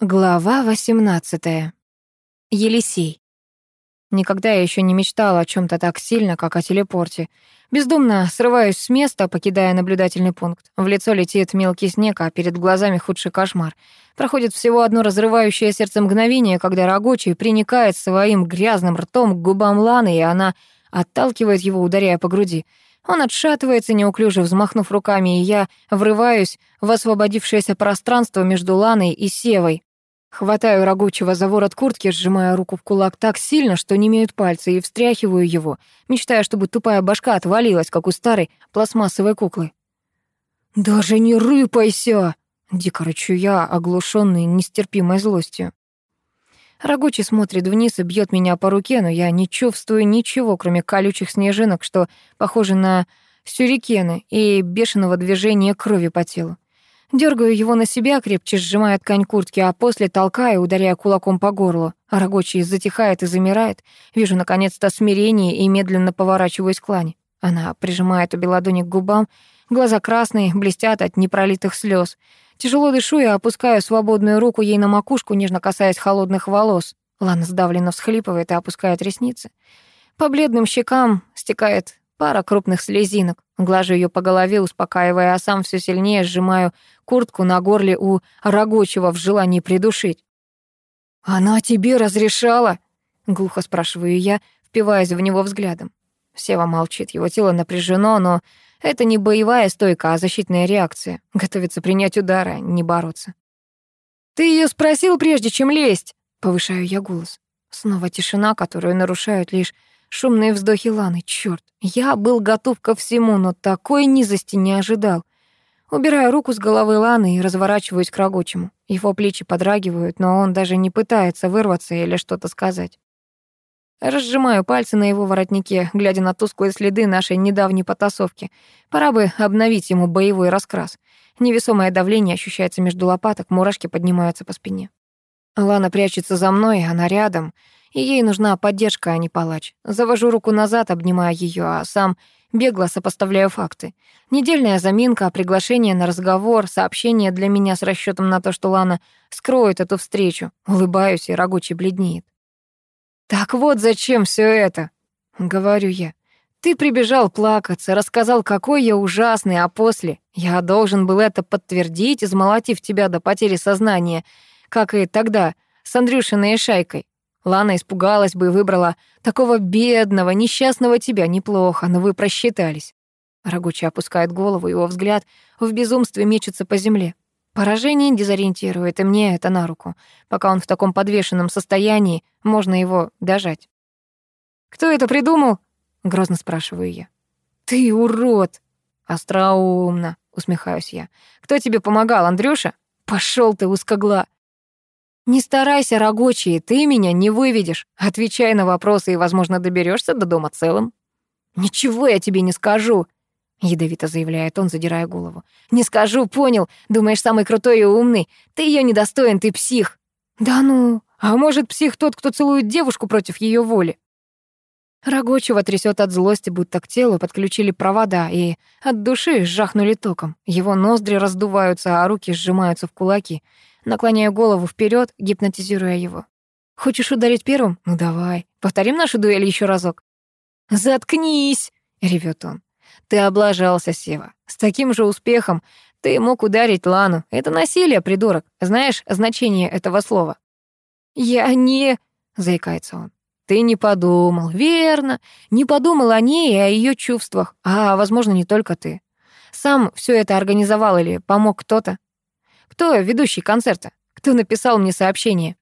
Глава 18. Елисей. Никогда я еще не мечтала о чем то так сильно, как о телепорте. Бездумно срываюсь с места, покидая наблюдательный пункт. В лицо летит мелкий снег, а перед глазами худший кошмар. Проходит всего одно разрывающее сердце мгновение, когда рогочий приникает своим грязным ртом к губам Ланы, и она отталкивает его, ударяя по груди. Он отшатывается, неуклюже взмахнув руками, и я врываюсь в освободившееся пространство между Ланой и Севой, Хватаю Рогучего за ворот куртки, сжимая руку в кулак так сильно, что не имеют пальцы, и встряхиваю его, мечтая, чтобы тупая башка отвалилась, как у старой пластмассовой куклы. «Даже не рыпайся!» — дико рычу я, оглушённый нестерпимой злостью. Рогучий смотрит вниз и бьет меня по руке, но я не чувствую ничего, кроме колючих снежинок, что похожи на сюрикены и бешеного движения крови по телу. Дергаю его на себя, крепче сжимая ткань куртки, а после толкаю, ударяя кулаком по горлу. А рогочий затихает и замирает. Вижу, наконец-то, смирение и медленно поворачиваюсь к Лане. Она прижимает обе ладони к губам, глаза красные, блестят от непролитых слез. Тяжело дышу и опускаю свободную руку ей на макушку, нежно касаясь холодных волос. Лана сдавленно всхлипывает и опускает ресницы. По бледным щекам стекает пара крупных слезинок. Глажу ее по голове, успокаивая, а сам все сильнее сжимаю куртку на горле у рогочего в желании придушить. «Она тебе разрешала?» — глухо спрашиваю я, впиваясь в него взглядом. Сева молчит, его тело напряжено, но это не боевая стойка, а защитная реакция. Готовится принять удар, а не бороться. «Ты ее спросил, прежде чем лезть?» — повышаю я голос. Снова тишина, которую нарушают лишь Шумные вздохи Ланы. Чёрт, я был готов ко всему, но такой низости не ожидал. Убираю руку с головы Ланы и разворачиваюсь к рогочему. Его плечи подрагивают, но он даже не пытается вырваться или что-то сказать. Разжимаю пальцы на его воротнике, глядя на тусклые следы нашей недавней потасовки. Пора бы обновить ему боевой раскрас. Невесомое давление ощущается между лопаток, мурашки поднимаются по спине. Лана прячется за мной, она рядом — и ей нужна поддержка, а не палач. Завожу руку назад, обнимая ее, а сам бегло сопоставляю факты. Недельная заминка, приглашение на разговор, сообщение для меня с расчетом на то, что Лана скроет эту встречу. Улыбаюсь, и рогучий бледнеет. «Так вот зачем все это?» — говорю я. «Ты прибежал плакаться, рассказал, какой я ужасный, а после я должен был это подтвердить, измолотив тебя до потери сознания, как и тогда с Андрюшиной и Шайкой. Лана испугалась бы и выбрала такого бедного, несчастного тебя. Неплохо, но вы просчитались. Рогучий опускает голову, его взгляд в безумстве мечется по земле. Поражение дезориентирует, и мне это на руку. Пока он в таком подвешенном состоянии, можно его дожать. «Кто это придумал?» — грозно спрашиваю я. «Ты урод!» «Остроумно», — усмехаюсь я. «Кто тебе помогал, Андрюша?» «Пошёл ты, узкогла!» «Не старайся, рогочий, ты меня не выведешь. Отвечай на вопросы и, возможно, доберешься до дома целым». «Ничего я тебе не скажу», — ядовито заявляет он, задирая голову. «Не скажу, понял. Думаешь, самый крутой и умный. Ты ее недостоин, ты псих». «Да ну, а может, псих тот, кто целует девушку против ее воли?» Рогочего трясет от злости, будто к телу подключили провода и от души сжахнули током. Его ноздри раздуваются, а руки сжимаются в кулаки. Наклоняю голову вперед, гипнотизируя его. «Хочешь ударить первым? Ну давай. Повторим нашу дуэль еще разок». «Заткнись!» — ревет он. «Ты облажался, Сева. С таким же успехом ты мог ударить Лану. Это насилие, придурок. Знаешь значение этого слова?» «Я не...» — заикается он. «Ты не подумал, верно. Не подумал о ней и о ее чувствах. А, возможно, не только ты. Сам все это организовал или помог кто-то. Кто ведущий концерта? Кто написал мне сообщение?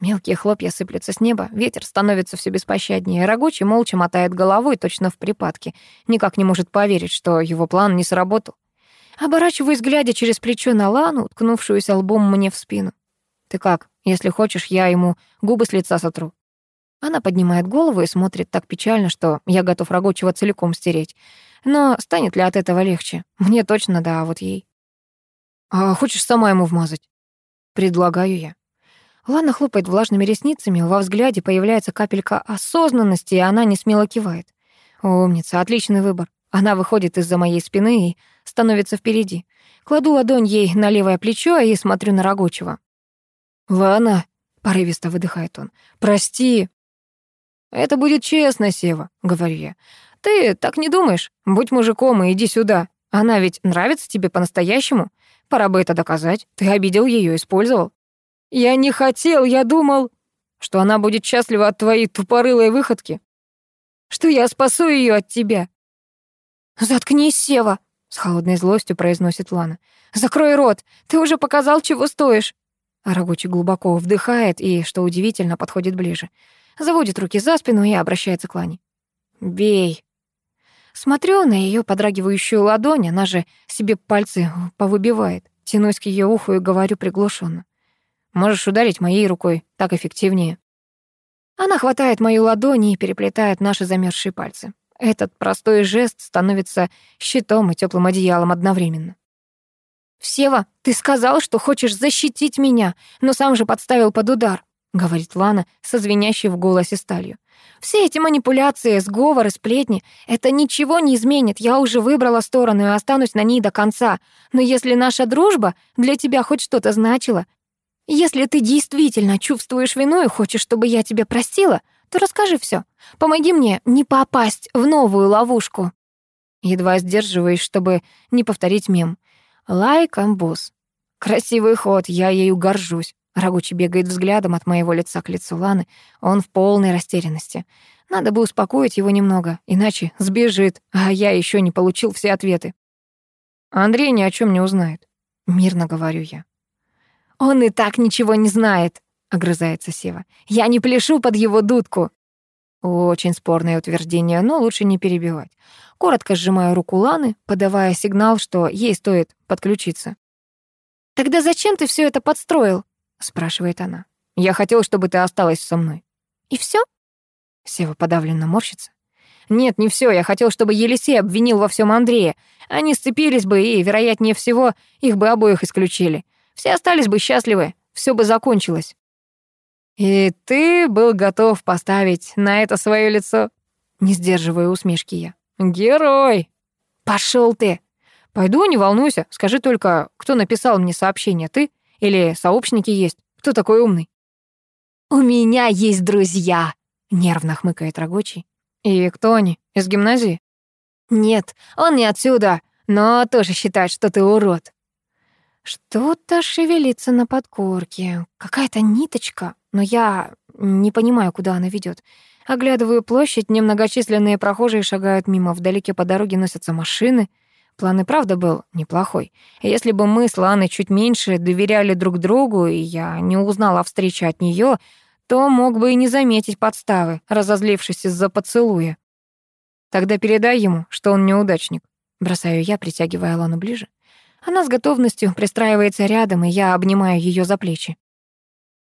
Мелкие хлопья сыплются с неба, ветер становится все беспощаднее. Рогочий молча мотает головой, точно в припадке. Никак не может поверить, что его план не сработал. Оборачиваюсь, глядя через плечо на Лану, уткнувшуюся лбом мне в спину. «Ты как? Если хочешь, я ему губы с лица сотру». Она поднимает голову и смотрит так печально, что я готов Рогочего целиком стереть. Но станет ли от этого легче? Мне точно да, а вот ей. «А хочешь сама ему вмазать?» «Предлагаю я». Лана хлопает влажными ресницами, во взгляде появляется капелька осознанности, и она не смело кивает. «Умница, отличный выбор». Она выходит из-за моей спины и становится впереди. Кладу ладонь ей на левое плечо и смотрю на Рогочего. «Лана», — порывисто выдыхает он, — «прости». «Это будет честно, Сева», — говорю я. «Ты так не думаешь? Будь мужиком и иди сюда. Она ведь нравится тебе по-настоящему. Пора бы это доказать. Ты обидел ее, использовал». «Я не хотел, я думал...» «Что она будет счастлива от твоей тупорылой выходки?» «Что я спасу ее от тебя?» «Заткнись, Сева», — с холодной злостью произносит Лана. «Закрой рот, ты уже показал, чего стоишь». Рогочий глубоко вдыхает и, что удивительно, подходит ближе. Заводит руки за спину и обращается к Лане. «Бей». Смотрю на ее подрагивающую ладонь, она же себе пальцы повыбивает. Тянусь к ее уху и говорю приглушенно. «Можешь ударить моей рукой, так эффективнее». Она хватает мою ладонь и переплетает наши замерзшие пальцы. Этот простой жест становится щитом и теплым одеялом одновременно. «Сева, ты сказал, что хочешь защитить меня, но сам же подставил под удар», — говорит Лана со звенящей в голосе сталью. «Все эти манипуляции, сговоры, сплетни — это ничего не изменит. Я уже выбрала сторону и останусь на ней до конца. Но если наша дружба для тебя хоть что-то значила, если ты действительно чувствуешь вину и хочешь, чтобы я тебя простила, то расскажи все. Помоги мне не попасть в новую ловушку». Едва сдерживаюсь, чтобы не повторить мем. Лайк амбус. Красивый ход, я ею горжусь. Рагучи бегает взглядом от моего лица к лицу Ланы. Он в полной растерянности. Надо бы успокоить его немного, иначе сбежит, а я еще не получил все ответы. Андрей ни о чем не узнает. Мирно говорю я. Он и так ничего не знает, огрызается Сева. Я не пляшу под его дудку. Очень спорное утверждение, но лучше не перебивать. Коротко сжимаю руку Ланы, подавая сигнал, что ей стоит подключиться. «Тогда зачем ты все это подстроил?» — спрашивает она. «Я хотел, чтобы ты осталась со мной». «И все? Сева подавленно морщится. «Нет, не все. Я хотел, чтобы Елисей обвинил во всем Андрея. Они сцепились бы, и, вероятнее всего, их бы обоих исключили. Все остались бы счастливы, все бы закончилось». «И ты был готов поставить на это свое лицо?» Не сдерживая усмешки я. «Герой!» Пошел ты!» «Пойду, не волнуйся. Скажи только, кто написал мне сообщение, ты? Или сообщники есть? Кто такой умный?» «У меня есть друзья!» — нервно хмыкает Рогочий. «И кто они? Из гимназии?» «Нет, он не отсюда, но тоже считает, что ты урод». Что-то шевелится на подкорке, какая-то ниточка, но я не понимаю, куда она ведет. Оглядываю площадь, немногочисленные прохожие шагают мимо, вдалеке по дороге носятся машины. План и правда был неплохой. Если бы мы с Ланой чуть меньше доверяли друг другу, и я не узнала о встрече от нее, то мог бы и не заметить подставы, разозлившись из-за поцелуя. Тогда передай ему, что он неудачник. Бросаю я, притягивая Лану ближе. Она с готовностью пристраивается рядом, и я обнимаю ее за плечи.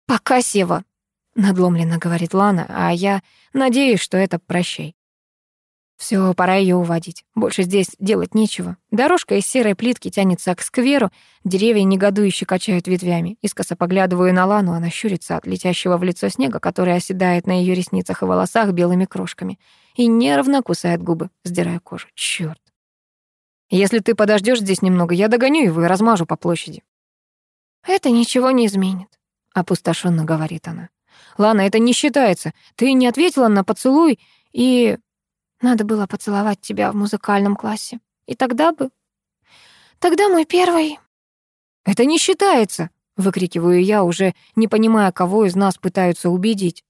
«Пока, Сева», — надломленно говорит Лана, а я надеюсь, что это прощай. Все, пора ее уводить. Больше здесь делать нечего. Дорожка из серой плитки тянется к скверу, деревья негодующе качают ветвями. Искоса поглядываю на Лану, она щурится от летящего в лицо снега, который оседает на ее ресницах и волосах белыми крошками, и нервно кусает губы, сдирая кожу. Черт! Если ты подождешь здесь немного, я догоню его и размажу по площади. Это ничего не изменит, опустошенно говорит она. Лана, это не считается. Ты не ответила на поцелуй, и надо было поцеловать тебя в музыкальном классе. И тогда бы... Тогда мой первый... Это не считается, выкрикиваю я, уже не понимая, кого из нас пытаются убедить.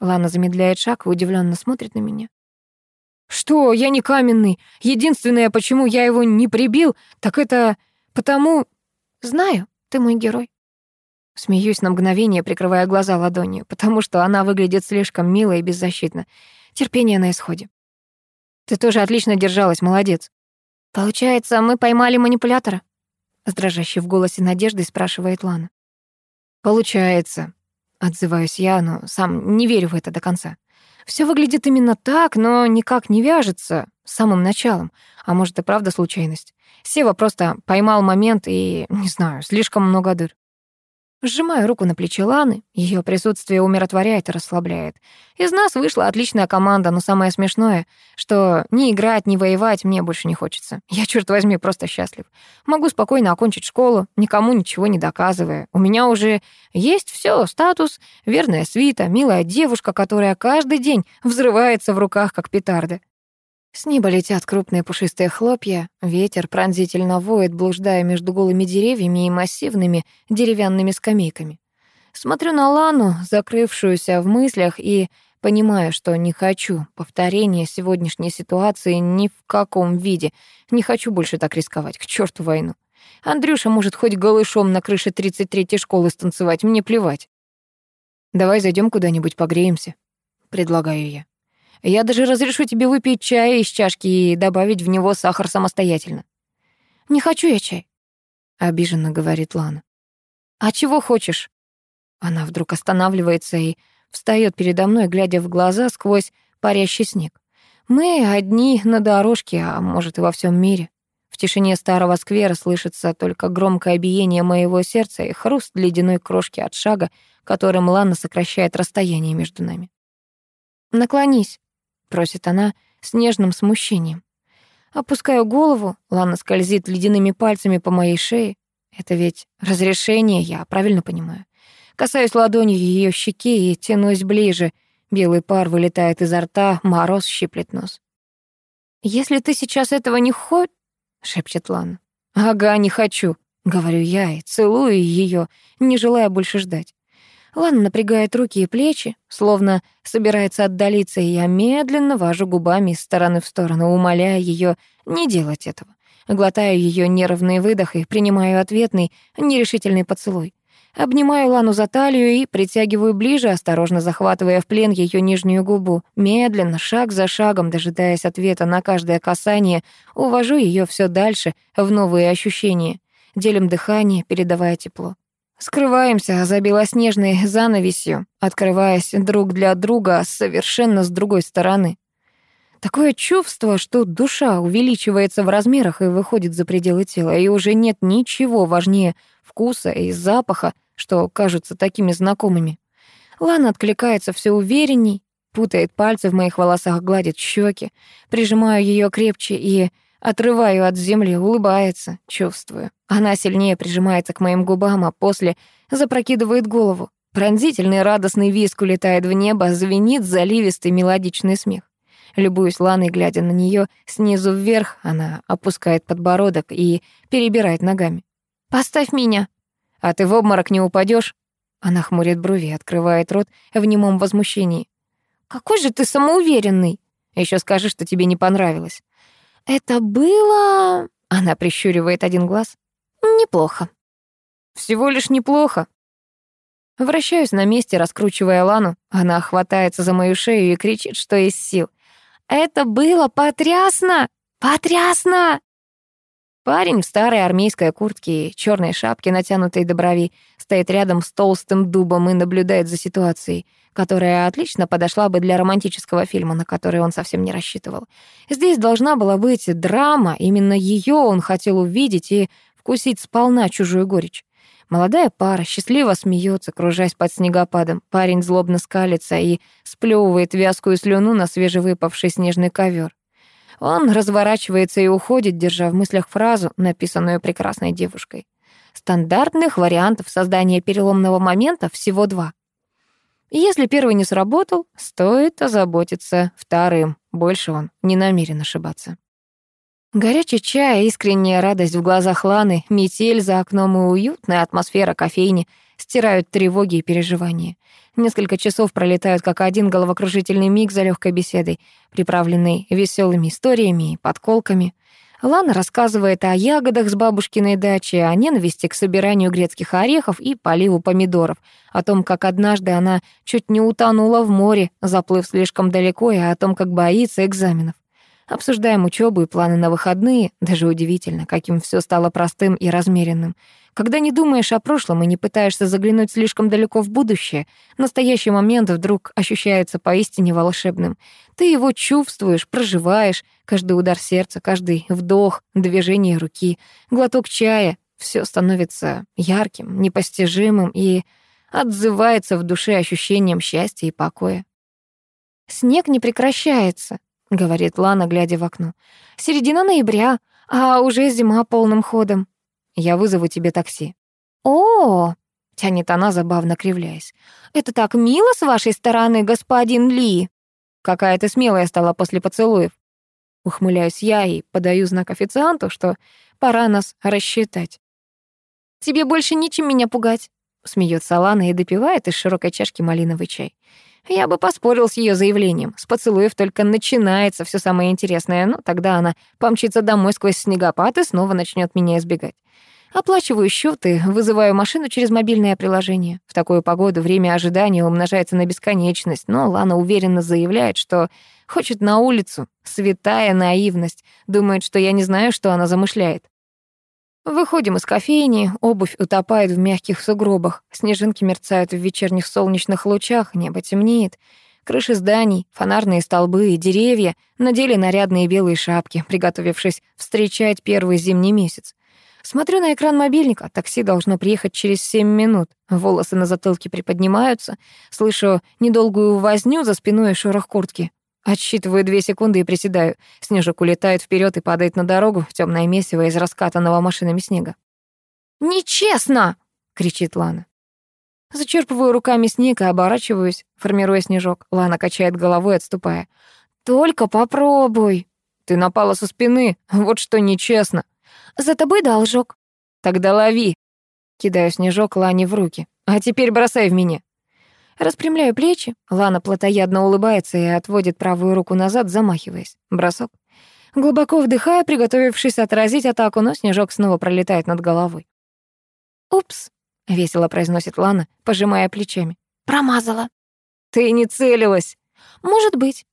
Лана замедляет шаг и удивленно смотрит на меня. «Что, я не каменный. Единственное, почему я его не прибил, так это потому...» «Знаю, ты мой герой». Смеюсь на мгновение, прикрывая глаза ладонью, потому что она выглядит слишком мило и беззащитно. Терпение на исходе. «Ты тоже отлично держалась, молодец». «Получается, мы поймали манипулятора?» С дрожащей в голосе надеждой спрашивает Лана. «Получается», — отзываюсь я, но сам не верю в это до конца. Все выглядит именно так, но никак не вяжется с самым началом. А может, и правда случайность. Сева просто поймал момент и, не знаю, слишком много дыр. Сжимаю руку на плече Ланы, ее присутствие умиротворяет и расслабляет. Из нас вышла отличная команда, но самое смешное, что ни играть, ни воевать мне больше не хочется. Я, черт возьми, просто счастлив. Могу спокойно окончить школу, никому ничего не доказывая. У меня уже есть все: статус, верная свита, милая девушка, которая каждый день взрывается в руках, как петарды. С неба летят крупные пушистые хлопья, ветер пронзительно воет, блуждая между голыми деревьями и массивными деревянными скамейками. Смотрю на Лану, закрывшуюся в мыслях, и понимаю, что не хочу повторения сегодняшней ситуации ни в каком виде. Не хочу больше так рисковать, к черту войну. Андрюша может хоть голышом на крыше 33-й школы станцевать, мне плевать. «Давай зайдем куда-нибудь погреемся», — предлагаю я. Я даже разрешу тебе выпить чай из чашки и добавить в него сахар самостоятельно. Не хочу я чай, обиженно говорит Лана. А чего хочешь? Она вдруг останавливается и встает передо мной, глядя в глаза сквозь парящий снег. Мы одни на дорожке, а может и во всем мире. В тишине старого сквера слышится только громкое биение моего сердца и хруст ледяной крошки от шага, которым Лана сокращает расстояние между нами. «Наклонись», просит она с нежным смущением. Опускаю голову, Лана скользит ледяными пальцами по моей шее. Это ведь разрешение, я правильно понимаю. Касаюсь ладонью ее щеки и тянусь ближе. Белый пар вылетает изо рта, мороз щиплет нос. «Если ты сейчас этого не хочешь...» — шепчет Лана. «Ага, не хочу», — говорю я и целую ее, не желая больше ждать. Лана напрягает руки и плечи, словно собирается отдалиться, и я медленно вожу губами из стороны в сторону, умоляя ее не делать этого. Глотаю ее нервный выдох и принимаю ответный, нерешительный поцелуй. Обнимаю Лану за талию и притягиваю ближе, осторожно захватывая в плен ее нижнюю губу. Медленно, шаг за шагом, дожидаясь ответа на каждое касание, увожу ее все дальше в новые ощущения. Делим дыхание, передавая тепло. Скрываемся за белоснежной занавесью, открываясь друг для друга совершенно с другой стороны. Такое чувство, что душа увеличивается в размерах и выходит за пределы тела, и уже нет ничего важнее вкуса и запаха, что кажутся такими знакомыми. Лана откликается все уверенней, путает пальцы в моих волосах, гладит щеки, прижимаю ее крепче и Отрываю от земли, улыбается, чувствую. Она сильнее прижимается к моим губам, а после запрокидывает голову. Пронзительный радостный виск улетает в небо, звенит заливистый мелодичный смех. Любуюсь Ланой, глядя на нее снизу вверх, она опускает подбородок и перебирает ногами. «Поставь меня!» «А ты в обморок не упадешь? Она хмурит брови открывает рот в немом возмущении. «Какой же ты самоуверенный!» Еще скажи, что тебе не понравилось. Это было... Она прищуривает один глаз. Неплохо. Всего лишь неплохо. Вращаюсь на месте, раскручивая Лану. Она хватается за мою шею и кричит, что из сил. «Это было потрясно! Потрясно!» Парень в старой армейской куртке и черной шапке, натянутой до брови, стоит рядом с толстым дубом и наблюдает за ситуацией, которая отлично подошла бы для романтического фильма, на который он совсем не рассчитывал. Здесь должна была быть драма, именно ее он хотел увидеть и вкусить сполна чужую горечь. Молодая пара счастливо смеется, кружась под снегопадом. Парень злобно скалится и сплевывает вязкую слюну на свежевыпавший снежный ковер. Он разворачивается и уходит, держа в мыслях фразу, написанную прекрасной девушкой. Стандартных вариантов создания переломного момента всего два. Если первый не сработал, стоит озаботиться вторым. Больше он не намерен ошибаться. Горячий чай, искренняя радость в глазах Ланы, метель за окном и уютная атмосфера кофейни стирают тревоги и переживания. Несколько часов пролетают как один головокружительный миг за легкой беседой, приправленный веселыми историями и подколками. Лана рассказывает о ягодах с бабушкиной дачи, о ненависти к собиранию грецких орехов и поливу помидоров, о том, как однажды она чуть не утонула в море, заплыв слишком далеко, и о том, как боится экзаменов. Обсуждаем учебу и планы на выходные. Даже удивительно, каким все стало простым и размеренным. Когда не думаешь о прошлом и не пытаешься заглянуть слишком далеко в будущее, настоящий момент вдруг ощущается поистине волшебным. Ты его чувствуешь, проживаешь, каждый удар сердца, каждый вдох, движение руки, глоток чая. Все становится ярким, непостижимым и отзывается в душе ощущением счастья и покоя. «Снег не прекращается», — говорит Лана, глядя в окно. «Середина ноября, а уже зима полным ходом. Я вызову тебе такси». «О, тянет она, забавно кривляясь. «Это так мило с вашей стороны, господин Ли!» «Какая ты смелая стала после поцелуев!» Ухмыляюсь я и подаю знак официанту, что пора нас рассчитать. «Тебе больше нечем меня пугать», — смеется Лана и допивает из широкой чашки малиновый чай. Я бы поспорил с ее заявлением. С поцелуев только начинается все самое интересное, но тогда она помчится домой сквозь снегопад и снова начнет меня избегать. Оплачиваю счеты, вызываю машину через мобильное приложение. В такую погоду время ожидания умножается на бесконечность, но Лана уверенно заявляет, что хочет на улицу. Святая наивность. Думает, что я не знаю, что она замышляет. Выходим из кофейни, обувь утопает в мягких сугробах, снежинки мерцают в вечерних солнечных лучах, небо темнеет. Крыши зданий, фонарные столбы и деревья надели нарядные белые шапки, приготовившись встречать первый зимний месяц. Смотрю на экран мобильника, такси должно приехать через семь минут. Волосы на затылке приподнимаются, слышу недолгую возню за спиной и шорох куртки. Отсчитываю две секунды и приседаю. Снежок улетает вперед и падает на дорогу темное месиво из раскатанного машинами снега. «Нечестно!» — кричит Лана. Зачерпываю руками снег и оборачиваюсь, формируя снежок. Лана качает головой, отступая. «Только попробуй!» «Ты напала со спины, вот что нечестно!» За тобой должок». «Тогда лови». Кидаю снежок Лане в руки. «А теперь бросай в меня». Распрямляю плечи. Лана плотоядно улыбается и отводит правую руку назад, замахиваясь. Бросок. Глубоко вдыхая, приготовившись отразить атаку, но снежок снова пролетает над головой. «Упс», — весело произносит Лана, пожимая плечами. «Промазала». «Ты не целилась». «Может быть».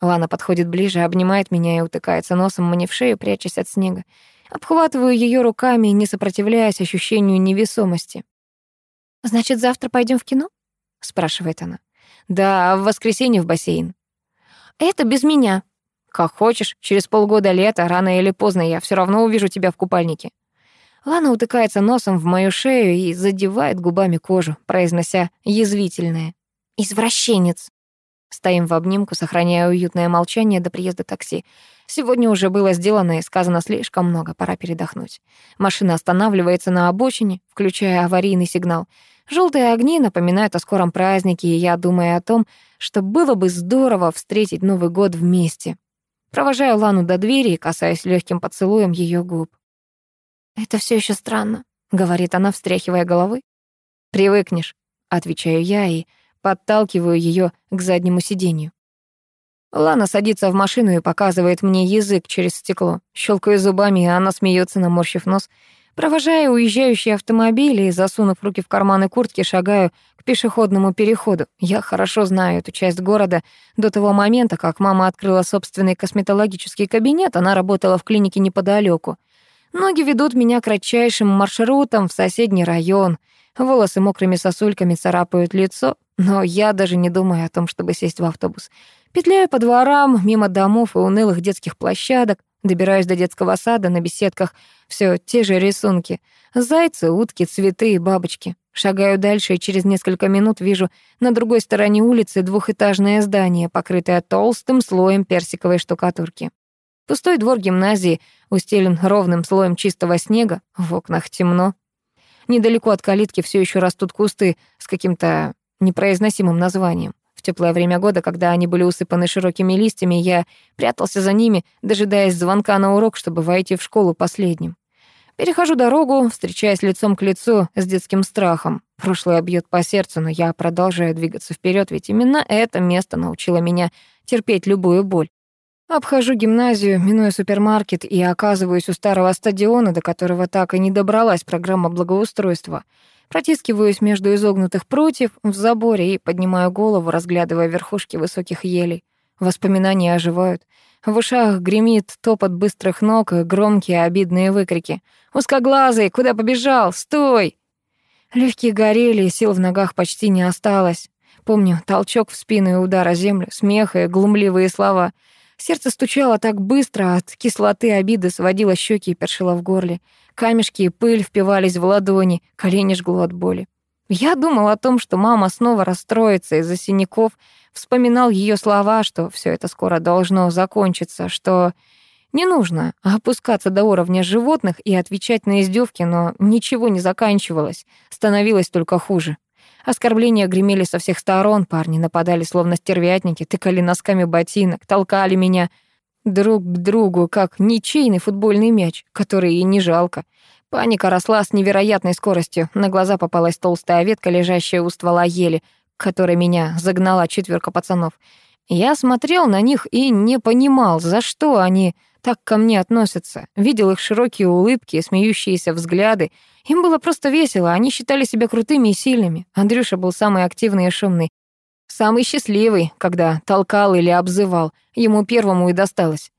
Лана подходит ближе, обнимает меня и утыкается носом мне в шею, прячась от снега. Обхватываю ее руками, не сопротивляясь ощущению невесомости. «Значит, завтра пойдем в кино?» — спрашивает она. «Да, в воскресенье в бассейн». «Это без меня». «Как хочешь, через полгода лета, рано или поздно, я все равно увижу тебя в купальнике». Лана утыкается носом в мою шею и задевает губами кожу, произнося язвительное. «Извращенец». Стоим в обнимку, сохраняя уютное молчание до приезда такси. Сегодня уже было сделано и сказано слишком много, пора передохнуть. Машина останавливается на обочине, включая аварийный сигнал. Желтые огни напоминают о скором празднике, и я думаю о том, что было бы здорово встретить Новый год вместе. Провожаю Лану до двери и касаюсь легким поцелуем ее губ. «Это все еще странно», — говорит она, встряхивая головой. «Привыкнешь», — отвечаю я и подталкиваю ее к заднему сиденью. Лана садится в машину и показывает мне язык через стекло. Щелкаю зубами, и она смеется, наморщив нос. Провожая уезжающий автомобиль и, засунув руки в карманы куртки, шагаю к пешеходному переходу. Я хорошо знаю эту часть города. До того момента, как мама открыла собственный косметологический кабинет, она работала в клинике неподалеку. Ноги ведут меня кратчайшим маршрутом в соседний район. Волосы мокрыми сосульками царапают лицо, но я даже не думаю о том, чтобы сесть в автобус. Петляю по дворам, мимо домов и унылых детских площадок, добираюсь до детского сада, на беседках все те же рисунки. Зайцы, утки, цветы и бабочки. Шагаю дальше и через несколько минут вижу на другой стороне улицы двухэтажное здание, покрытое толстым слоем персиковой штукатурки. Пустой двор гимназии устелен ровным слоем чистого снега, в окнах темно. Недалеко от калитки все еще растут кусты с каким-то непроизносимым названием. Теплое время года, когда они были усыпаны широкими листьями, я прятался за ними, дожидаясь звонка на урок, чтобы войти в школу последним. Перехожу дорогу, встречаясь лицом к лицу с детским страхом. Прошлое бьет по сердцу, но я продолжаю двигаться вперед, ведь именно это место научило меня терпеть любую боль. Обхожу гимназию, минуя супермаркет и оказываюсь у старого стадиона, до которого так и не добралась программа благоустройства. Протискиваюсь между изогнутых прутьев в заборе и поднимаю голову, разглядывая верхушки высоких елей. Воспоминания оживают. В ушах гремит топот быстрых ног и громкие обидные выкрики. «Узкоглазый! Куда побежал? Стой!» Легкие горели, сил в ногах почти не осталось. Помню толчок в спину и удар о землю, смех и глумливые слова — Сердце стучало так быстро, от кислоты обиды сводило щеки и першило в горле. Камешки и пыль впивались в ладони, колени жгло от боли. Я думал о том, что мама снова расстроится из-за синяков, вспоминал ее слова, что все это скоро должно закончиться, что не нужно опускаться до уровня животных и отвечать на издевки, но ничего не заканчивалось, становилось только хуже. Оскорбления гремели со всех сторон, парни нападали словно стервятники, тыкали носками ботинок, толкали меня друг к другу, как ничейный футбольный мяч, который и не жалко. Паника росла с невероятной скоростью. На глаза попалась толстая ветка, лежащая у ствола ели, которой меня загнала четверка пацанов. Я смотрел на них и не понимал, за что они так ко мне относятся. Видел их широкие улыбки, смеющиеся взгляды. Им было просто весело, они считали себя крутыми и сильными. Андрюша был самый активный и шумный. Самый счастливый, когда толкал или обзывал. Ему первому и досталось.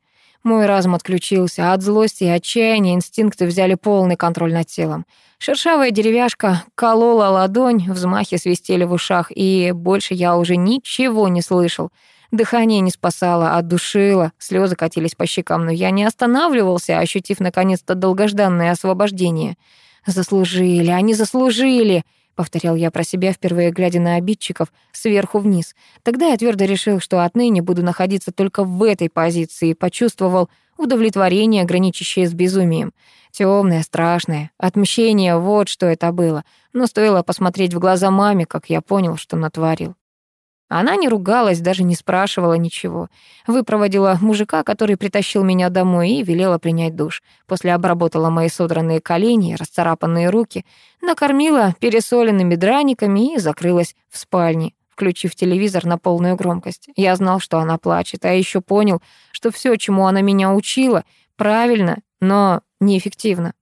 Мой разум отключился, от злости и отчаяния инстинкты взяли полный контроль над телом. Шершавая деревяшка колола ладонь, взмахи свистели в ушах, и больше я уже ничего не слышал. Дыхание не спасало, а душило, слезы катились по щекам, но я не останавливался, ощутив наконец-то долгожданное освобождение. «Заслужили, они заслужили!» — повторял я про себя, впервые глядя на обидчиков сверху вниз. Тогда я твердо решил, что отныне буду находиться только в этой позиции, и почувствовал удовлетворение, граничащее с безумием. Темное, страшное, отмщение — вот что это было. Но стоило посмотреть в глаза маме, как я понял, что натворил. Она не ругалась, даже не спрашивала ничего. Выпроводила мужика, который притащил меня домой, и велела принять душ. После обработала мои содранные колени и расцарапанные руки, накормила пересоленными драниками и закрылась в спальне, включив телевизор на полную громкость. Я знал, что она плачет, а еще понял, что все, чему она меня учила, правильно, но неэффективно.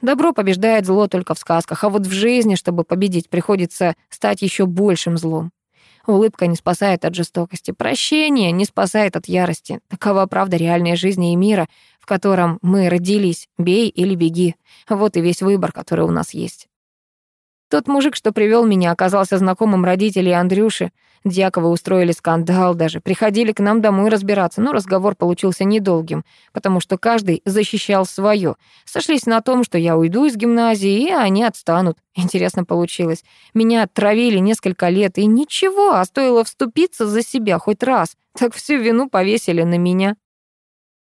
Добро побеждает зло только в сказках, а вот в жизни, чтобы победить, приходится стать еще большим злом. Улыбка не спасает от жестокости, прощение не спасает от ярости. Такова правда реальной жизни и мира, в котором мы родились. Бей или беги. Вот и весь выбор, который у нас есть. Тот мужик, что привел меня, оказался знакомым родителей Андрюши. Дьяковы устроили скандал даже, приходили к нам домой разбираться, но разговор получился недолгим, потому что каждый защищал свое. Сошлись на том, что я уйду из гимназии, и они отстанут. Интересно получилось. Меня травили несколько лет, и ничего, а стоило вступиться за себя хоть раз, так всю вину повесили на меня.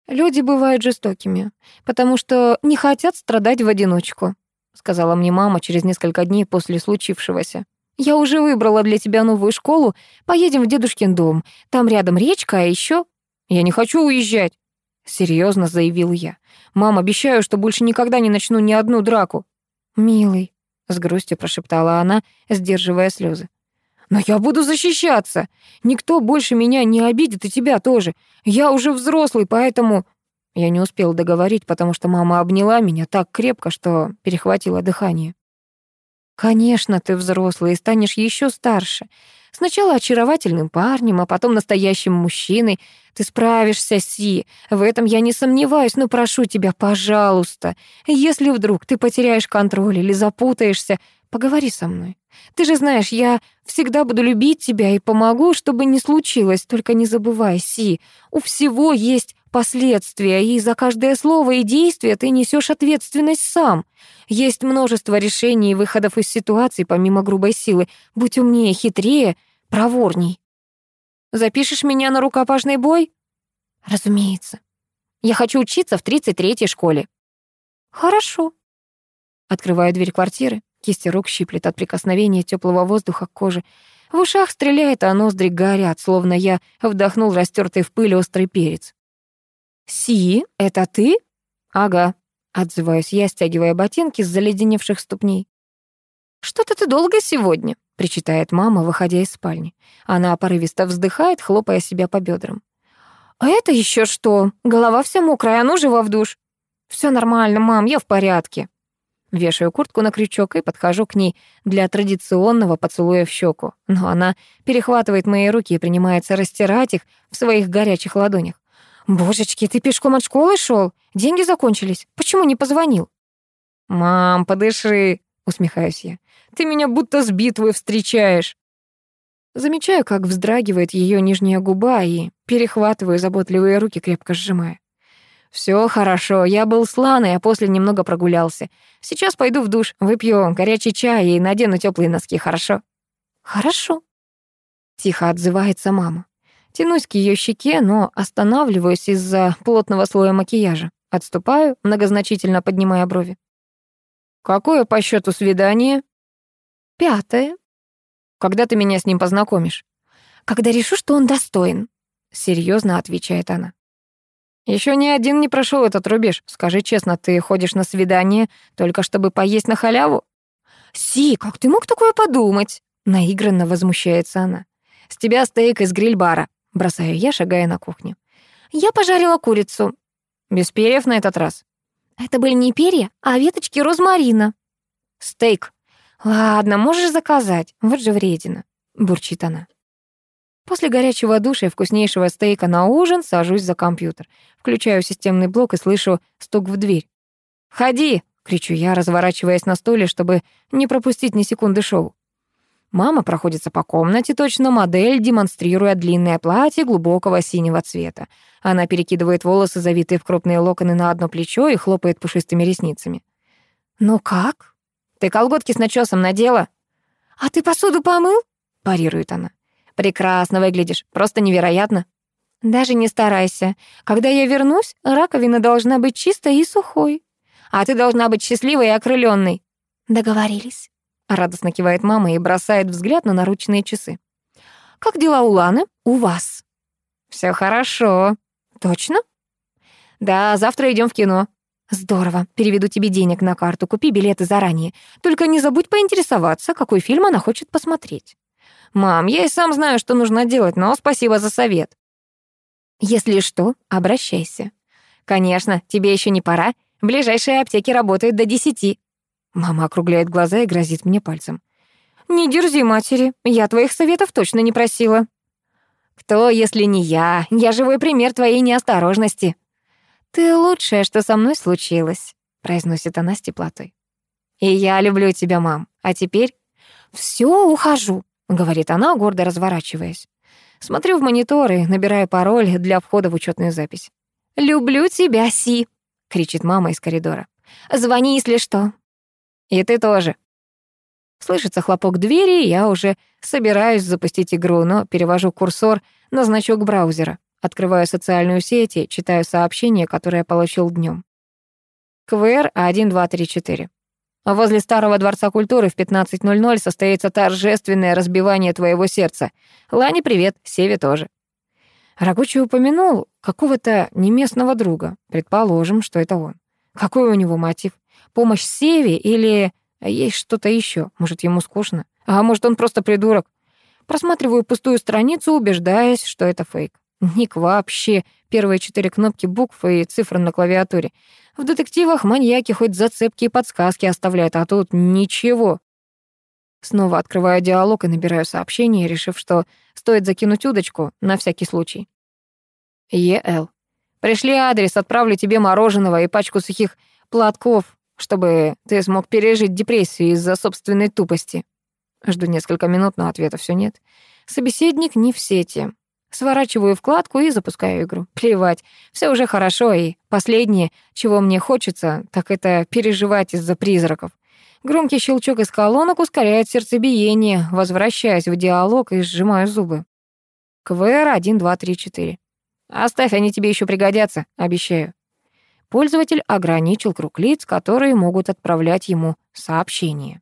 Люди бывают жестокими, потому что не хотят страдать в одиночку, сказала мне мама через несколько дней после случившегося. Я уже выбрала для тебя новую школу. Поедем в дедушкин дом. Там рядом речка, а еще Я не хочу уезжать, серьезно заявил я. Мам, обещаю, что больше никогда не начну ни одну драку. Милый, с грустью прошептала она, сдерживая слезы. Но я буду защищаться. Никто больше меня не обидит, и тебя тоже. Я уже взрослый, поэтому я не успел договорить, потому что мама обняла меня так крепко, что перехватило дыхание. Конечно, ты взрослый и станешь еще старше. Сначала очаровательным парнем, а потом настоящим мужчиной. Ты справишься, Си. В этом я не сомневаюсь, но прошу тебя, пожалуйста. Если вдруг ты потеряешь контроль или запутаешься, поговори со мной. Ты же знаешь, я всегда буду любить тебя и помогу, чтобы не случилось. Только не забывай, Си, у всего есть последствия, и за каждое слово и действие ты несешь ответственность сам. Есть множество решений и выходов из ситуации помимо грубой силы. Будь умнее, хитрее, проворней. Запишешь меня на рукопашный бой? Разумеется. Я хочу учиться в 33-й школе. Хорошо. Открываю дверь квартиры. Кисти рук щиплет от прикосновения теплого воздуха к коже. В ушах стреляет, а ноздри горят, словно я вдохнул растертый в пыль острый перец. «Си, это ты?» «Ага», — отзываюсь я, стягивая ботинки с заледеневших ступней. «Что-то ты долго сегодня», — причитает мама, выходя из спальни. Она порывисто вздыхает, хлопая себя по бедрам. «А это еще что? Голова вся мокрая, а ну живо в душ!» Все нормально, мам, я в порядке». Вешаю куртку на крючок и подхожу к ней для традиционного поцелуя в щеку. Но она перехватывает мои руки и принимается растирать их в своих горячих ладонях. «Божечки, ты пешком от школы шел? Деньги закончились. Почему не позвонил?» «Мам, подыши», — усмехаюсь я. «Ты меня будто с битвы встречаешь». Замечаю, как вздрагивает ее нижняя губа и перехватываю заботливые руки, крепко сжимая. Все хорошо, я был сланый, а после немного прогулялся. Сейчас пойду в душ, выпью горячий чай и надену теплые носки, хорошо? Хорошо. Тихо отзывается мама. Тянусь к ее щеке, но останавливаюсь из-за плотного слоя макияжа. Отступаю, многозначительно поднимая брови. «Какое по счету свидание?» «Пятое». «Когда ты меня с ним познакомишь?» «Когда решу, что он достоин», — серьезно отвечает она. Еще ни один не прошел этот рубеж. Скажи честно, ты ходишь на свидание только чтобы поесть на халяву? Си, как ты мог такое подумать? Наигранно возмущается она. С тебя стейк из гриль-бара. Бросаю я, шагая на кухню. Я пожарила курицу. Без перьев на этот раз. Это были не перья, а веточки розмарина. Стейк. Ладно, можешь заказать. Вот же вредина. Бурчит она. После горячего душа и вкуснейшего стейка на ужин сажусь за компьютер. Включаю системный блок и слышу стук в дверь. «Ходи!» — кричу я, разворачиваясь на стуле, чтобы не пропустить ни секунды шоу. Мама проходится по комнате, точно модель, демонстрируя длинное платье глубокого синего цвета. Она перекидывает волосы, завитые в крупные локоны, на одно плечо и хлопает пушистыми ресницами. «Ну как? Ты колготки с начесом надела?» «А ты посуду помыл?» — парирует она. Прекрасно выглядишь, просто невероятно. Даже не старайся. Когда я вернусь, раковина должна быть чистой и сухой. А ты должна быть счастливой и окрыленной. Договорились. Радостно кивает мама и бросает взгляд на наручные часы. Как дела у Ланы? У вас. Все хорошо. Точно? Да, завтра идем в кино. Здорово. Переведу тебе денег на карту, купи билеты заранее. Только не забудь поинтересоваться, какой фильм она хочет посмотреть. «Мам, я и сам знаю, что нужно делать, но спасибо за совет». «Если что, обращайся». «Конечно, тебе еще не пора. Ближайшие аптеки работают до десяти». Мама округляет глаза и грозит мне пальцем. «Не дерзи, матери, я твоих советов точно не просила». «Кто, если не я? Я живой пример твоей неосторожности». «Ты лучшее, что со мной случилось», — произносит она с теплотой. «И я люблю тебя, мам. А теперь...» «Всё, ухожу», — говорит она, гордо разворачиваясь. Смотрю в монитор и набираю пароль для входа в учетную запись. «Люблю тебя, Си!» — кричит мама из коридора. «Звони, если что». «И ты тоже». Слышится хлопок двери, и я уже собираюсь запустить игру, но перевожу курсор на значок браузера. Открываю социальную сеть и читаю сообщение, которое получил днем. КВР 1234. Возле Старого дворца культуры в 15.00 состоится торжественное разбивание твоего сердца. Лане привет, Севе тоже. Рагучий упомянул какого-то неместного друга. Предположим, что это он. Какой у него мотив? Помощь Севе или есть что-то еще? Может, ему скучно? А может, он просто придурок? Просматриваю пустую страницу, убеждаясь, что это фейк. Ник вообще. Первые четыре кнопки букв и цифры на клавиатуре. В детективах маньяки хоть зацепки и подсказки оставляют, а тут ничего. Снова открываю диалог и набираю сообщение, решив, что стоит закинуть удочку на всякий случай. ЕЛ. Пришли адрес, отправлю тебе мороженого и пачку сухих платков, чтобы ты смог пережить депрессию из-за собственной тупости. Жду несколько минут, но ответа все нет. Собеседник не в сети. Сворачиваю вкладку и запускаю игру. Плевать, все уже хорошо, и последнее, чего мне хочется, так это переживать из-за призраков. Громкий щелчок из колонок ускоряет сердцебиение, возвращаясь в диалог и сжимаю зубы. КВР 1, 2, 3, 4. Оставь, они тебе еще пригодятся, обещаю. Пользователь ограничил круг лиц, которые могут отправлять ему сообщения.